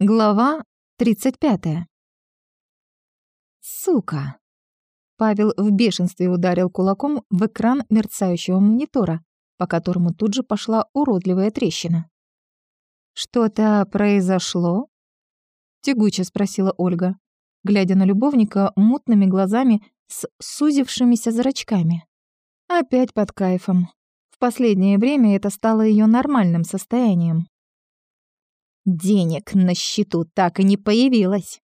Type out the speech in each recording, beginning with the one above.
Глава 35. Сука. Павел в бешенстве ударил кулаком в экран мерцающего монитора, по которому тут же пошла уродливая трещина. «Что-то произошло?» — тягуче спросила Ольга, глядя на любовника мутными глазами с сузившимися зрачками. Опять под кайфом. В последнее время это стало ее нормальным состоянием. Денег на счету так и не появилось.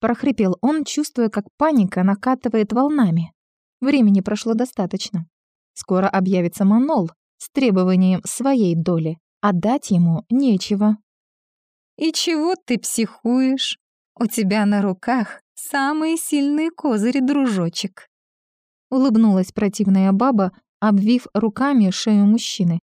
Прохрипел он, чувствуя, как паника накатывает волнами. Времени прошло достаточно. Скоро объявится Манол с требованием своей доли, а дать ему нечего. «И чего ты психуешь? У тебя на руках самые сильные козыри, дружочек!» Улыбнулась противная баба, обвив руками шею мужчины.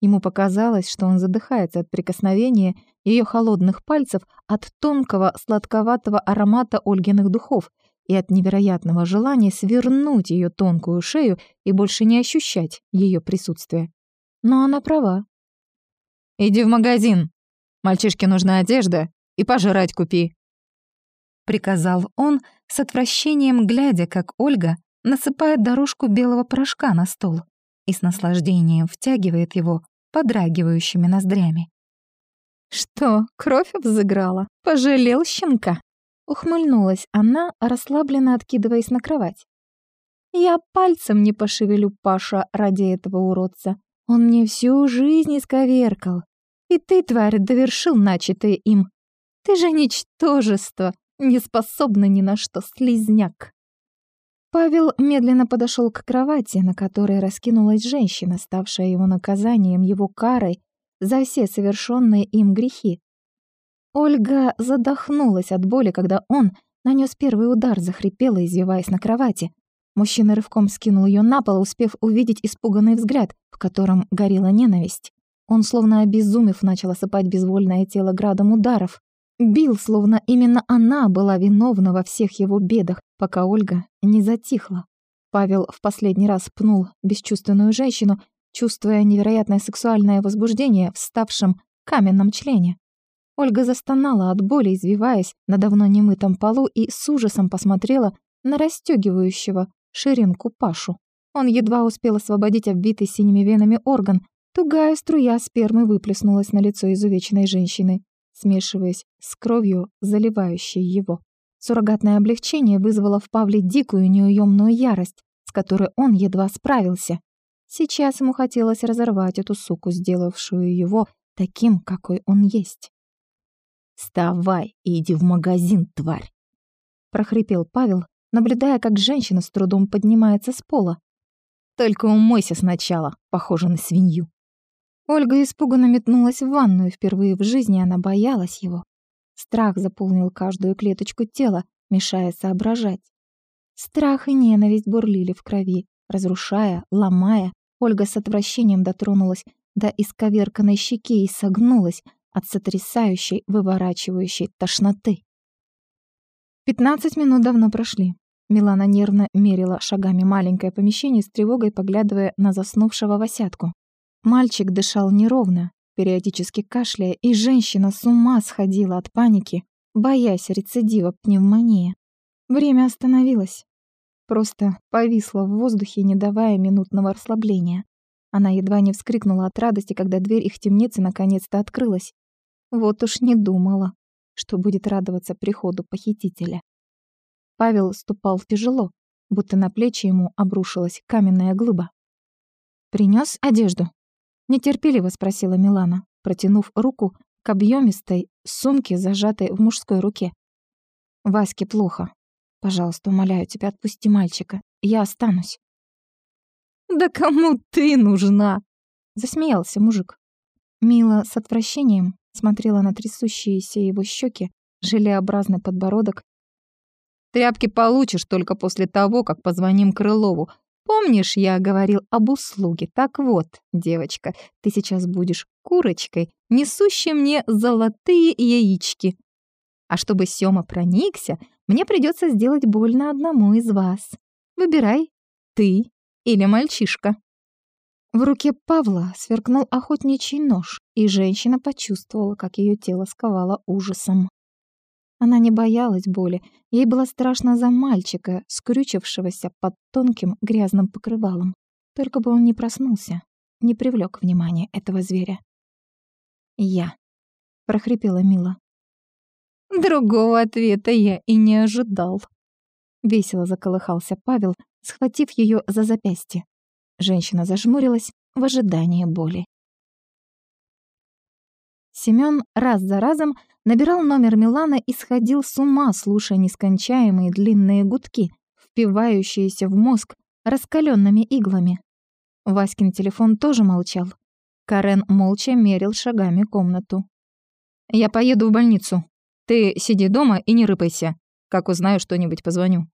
Ему показалось, что он задыхается от прикосновения ее холодных пальцев, от тонкого сладковатого аромата Ольгиных духов и от невероятного желания свернуть ее тонкую шею и больше не ощущать ее присутствие. Но она права. «Иди в магазин. Мальчишке нужна одежда и пожрать купи», — приказал он с отвращением, глядя, как Ольга насыпает дорожку белого порошка на стол и с наслаждением втягивает его подрагивающими ноздрями. «Что, кровь взыграла? Пожалел щенка?» Ухмыльнулась она, расслабленно откидываясь на кровать. «Я пальцем не пошевелю Паша ради этого уродца. Он мне всю жизнь исковеркал. И ты, тварь, довершил начатое им. Ты же ничтожество, не способна ни на что, слизняк». Павел медленно подошел к кровати, на которой раскинулась женщина, ставшая его наказанием, его карой за все совершенные им грехи. Ольга задохнулась от боли, когда он нанес первый удар, захрипела, извиваясь на кровати. Мужчина рывком скинул ее на пол, успев увидеть испуганный взгляд, в котором горела ненависть. Он, словно обезумев, начал осыпать безвольное тело градом ударов. Бил, словно именно она была виновна во всех его бедах, пока Ольга не затихла. Павел в последний раз пнул бесчувственную женщину, чувствуя невероятное сексуальное возбуждение в ставшем каменном члене. Ольга застонала от боли, извиваясь на давно немытом полу и с ужасом посмотрела на расстёгивающего ширинку Пашу. Он едва успел освободить обвитый синими венами орган. Тугая струя спермы выплеснулась на лицо изувеченной женщины, смешиваясь с кровью, заливающей его. Суррогатное облегчение вызвало в Павле дикую неуемную ярость, с которой он едва справился. Сейчас ему хотелось разорвать эту суку, сделавшую его таким, какой он есть. «Вставай и иди в магазин, тварь!» — прохрипел Павел, наблюдая, как женщина с трудом поднимается с пола. «Только умойся сначала, похоже на свинью». Ольга испуганно метнулась в ванную. Впервые в жизни она боялась его. Страх заполнил каждую клеточку тела, мешая соображать. Страх и ненависть бурлили в крови, разрушая, ломая, Ольга с отвращением дотронулась до исковерканной щеки и согнулась от сотрясающей, выворачивающей тошноты. Пятнадцать минут давно прошли. Милана нервно мерила шагами маленькое помещение с тревогой, поглядывая на заснувшего Васятку. Мальчик дышал неровно, периодически кашляя, и женщина с ума сходила от паники, боясь рецидива пневмонии. Время остановилось. Просто повисла в воздухе, не давая минутного расслабления. Она едва не вскрикнула от радости, когда дверь их темницы наконец-то открылась. Вот уж не думала, что будет радоваться приходу похитителя. Павел ступал тяжело, будто на плечи ему обрушилась каменная глыба. Принес одежду?» — нетерпеливо спросила Милана, протянув руку к объемистой сумке, зажатой в мужской руке. Ваське плохо. Пожалуйста, умоляю тебя, отпусти мальчика. Я останусь». «Да кому ты нужна?» — засмеялся мужик. Мила с отвращением смотрела на трясущиеся его щеки, желеобразный подбородок. «Тряпки получишь только после того, как позвоним Крылову. Помнишь, я говорил об услуге? Так вот, девочка, ты сейчас будешь курочкой, несущей мне золотые яички. А чтобы Сёма проникся, мне придется сделать больно одному из вас. Выбирай, ты или мальчишка». В руке Павла сверкнул охотничий нож, и женщина почувствовала, как ее тело сковало ужасом. Она не боялась боли, ей было страшно за мальчика, скрючившегося под тонким грязным покрывалом. Только бы он не проснулся, не привлек внимания этого зверя. «Я», — прохрипела Мила. «Другого ответа я и не ожидал». Весело заколыхался Павел, схватив ее за запястье. Женщина зажмурилась в ожидании боли. Семён раз за разом набирал номер Милана и сходил с ума, слушая нескончаемые длинные гудки, впивающиеся в мозг раскаленными иглами. Васькин телефон тоже молчал. Карен молча мерил шагами комнату. «Я поеду в больницу. Ты сиди дома и не рыпайся. Как узнаю что-нибудь, позвоню».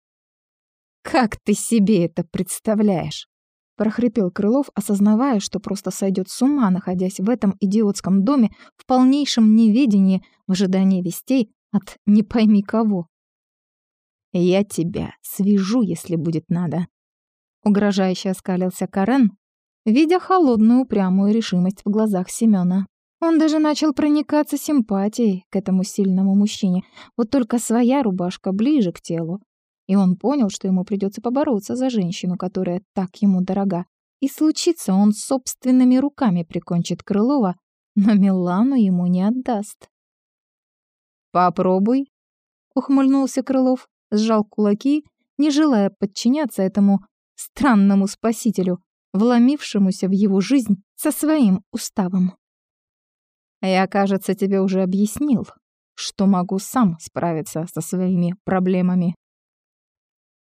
«Как ты себе это представляешь?» Прохрипел Крылов, осознавая, что просто сойдет с ума, находясь в этом идиотском доме в полнейшем неведении в ожидании вестей от не пойми кого. «Я тебя свяжу, если будет надо», — угрожающе оскалился Карен, видя холодную упрямую решимость в глазах Семёна. Он даже начал проникаться симпатией к этому сильному мужчине, вот только своя рубашка ближе к телу, и он понял, что ему придется побороться за женщину, которая так ему дорога. И случится он собственными руками прикончит Крылова, но Милану ему не отдаст. «Попробуй», — ухмыльнулся Крылов, сжал кулаки, не желая подчиняться этому странному спасителю, вломившемуся в его жизнь со своим уставом. «Я, кажется, тебе уже объяснил, что могу сам справиться со своими проблемами».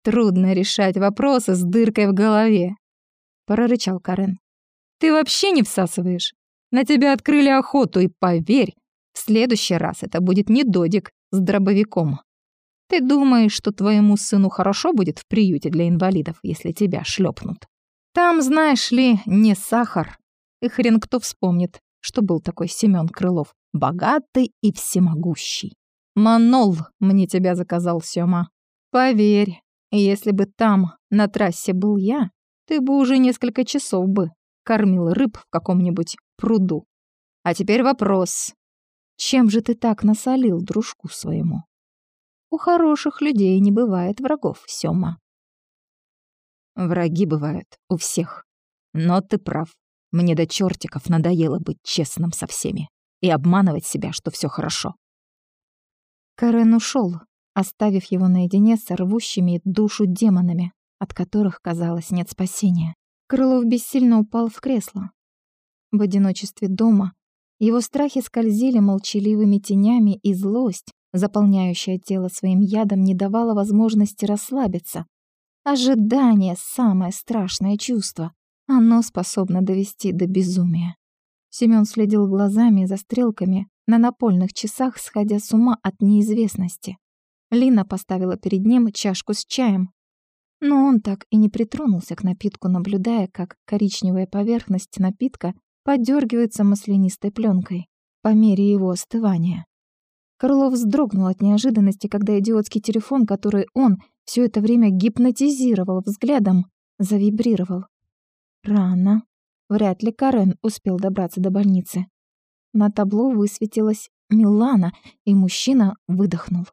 Трудно решать вопросы с дыркой в голове, прорычал Карен. Ты вообще не всасываешь. На тебя открыли охоту, и поверь, в следующий раз это будет не додик с дробовиком. Ты думаешь, что твоему сыну хорошо будет в приюте для инвалидов, если тебя шлепнут? Там, знаешь ли, не сахар. И хрен кто вспомнит, что был такой Семён Крылов, богатый и всемогущий. Манол мне тебя заказал, Сёма. Поверь, если бы там, на трассе, был я, ты бы уже несколько часов бы кормил рыб в каком-нибудь пруду. А теперь вопрос. Чем же ты так насолил дружку своему? У хороших людей не бывает врагов, Сёма. Враги бывают у всех. Но ты прав. Мне до чертиков надоело быть честным со всеми и обманывать себя, что все хорошо. Карен ушел, оставив его наедине с рвущими душу демонами, от которых, казалось, нет спасения. Крылов бессильно упал в кресло. В одиночестве дома его страхи скользили молчаливыми тенями, и злость, заполняющая тело своим ядом, не давала возможности расслабиться. Ожидание — самое страшное чувство. Оно способно довести до безумия. Семён следил глазами за стрелками на напольных часах, сходя с ума от неизвестности. Лина поставила перед ним чашку с чаем. Но он так и не притронулся к напитку, наблюдая, как коричневая поверхность напитка подергивается маслянистой пленкой по мере его остывания. Крылов вздрогнул от неожиданности, когда идиотский телефон, который он все это время гипнотизировал взглядом, завибрировал. Рано. Вряд ли Карен успел добраться до больницы. На табло высветилась Милана, и мужчина выдохнул.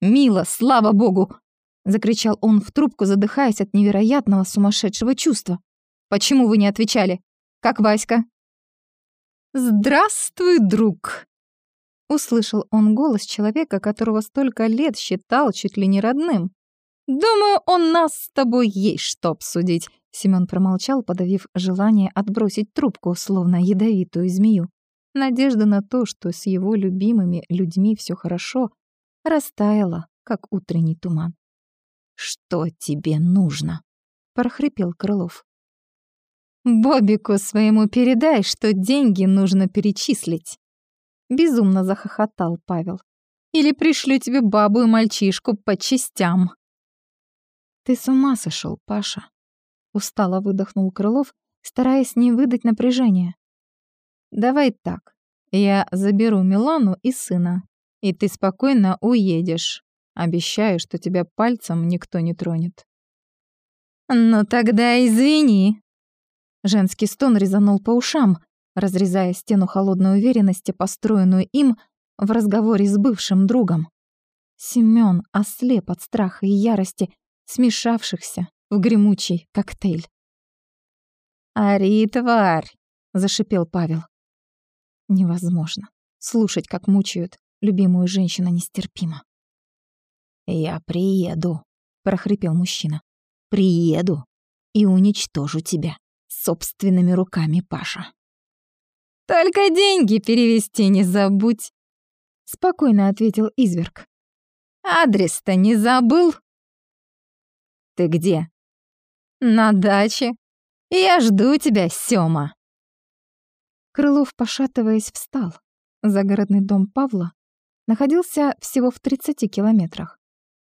«Мила, слава богу!» — закричал он в трубку, задыхаясь от невероятного сумасшедшего чувства. «Почему вы не отвечали? Как Васька?» «Здравствуй, друг!» Услышал он голос человека, которого столько лет считал чуть ли не родным. «Думаю, он нас с тобой есть что обсудить», — Семён промолчал, подавив желание отбросить трубку, словно ядовитую змею. Надежда на то, что с его любимыми людьми все хорошо, растаяла, как утренний туман. «Что тебе нужно?» — прохрипел Крылов. «Бобику своему передай, что деньги нужно перечислить!» Безумно захохотал Павел. «Или пришлю тебе бабу и мальчишку по частям!» «Ты с ума сошел, Паша!» Устало выдохнул Крылов, стараясь не выдать напряжения. «Давай так. Я заберу Милану и сына, и ты спокойно уедешь. Обещаю, что тебя пальцем никто не тронет». «Ну тогда извини». Женский стон резанул по ушам, разрезая стену холодной уверенности, построенную им в разговоре с бывшим другом. Семён ослеп от страха и ярости, смешавшихся в гремучий коктейль. «Ари, тварь!» — зашипел Павел. Невозможно. Слушать, как мучают любимую женщину, нестерпимо. «Я приеду», — прохрипел мужчина. «Приеду и уничтожу тебя собственными руками, Паша». «Только деньги перевести не забудь», — спокойно ответил изверг. «Адрес-то не забыл?» «Ты где?» «На даче. Я жду тебя, Сёма». Крылов, пошатываясь, встал. Загородный дом Павла находился всего в 30 километрах.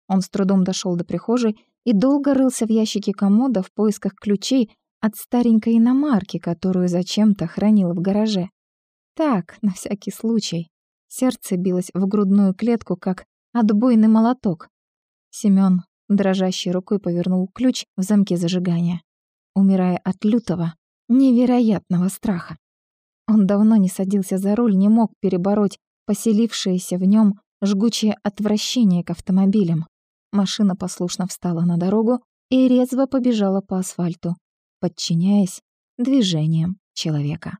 Он с трудом дошел до прихожей и долго рылся в ящике комода в поисках ключей от старенькой иномарки, которую зачем-то хранил в гараже. Так, на всякий случай. Сердце билось в грудную клетку, как отбойный молоток. Семён дрожащей рукой повернул ключ в замке зажигания, умирая от лютого, невероятного страха. Он давно не садился за руль, не мог перебороть поселившееся в нем жгучее отвращение к автомобилям. Машина послушно встала на дорогу и резво побежала по асфальту, подчиняясь движениям человека.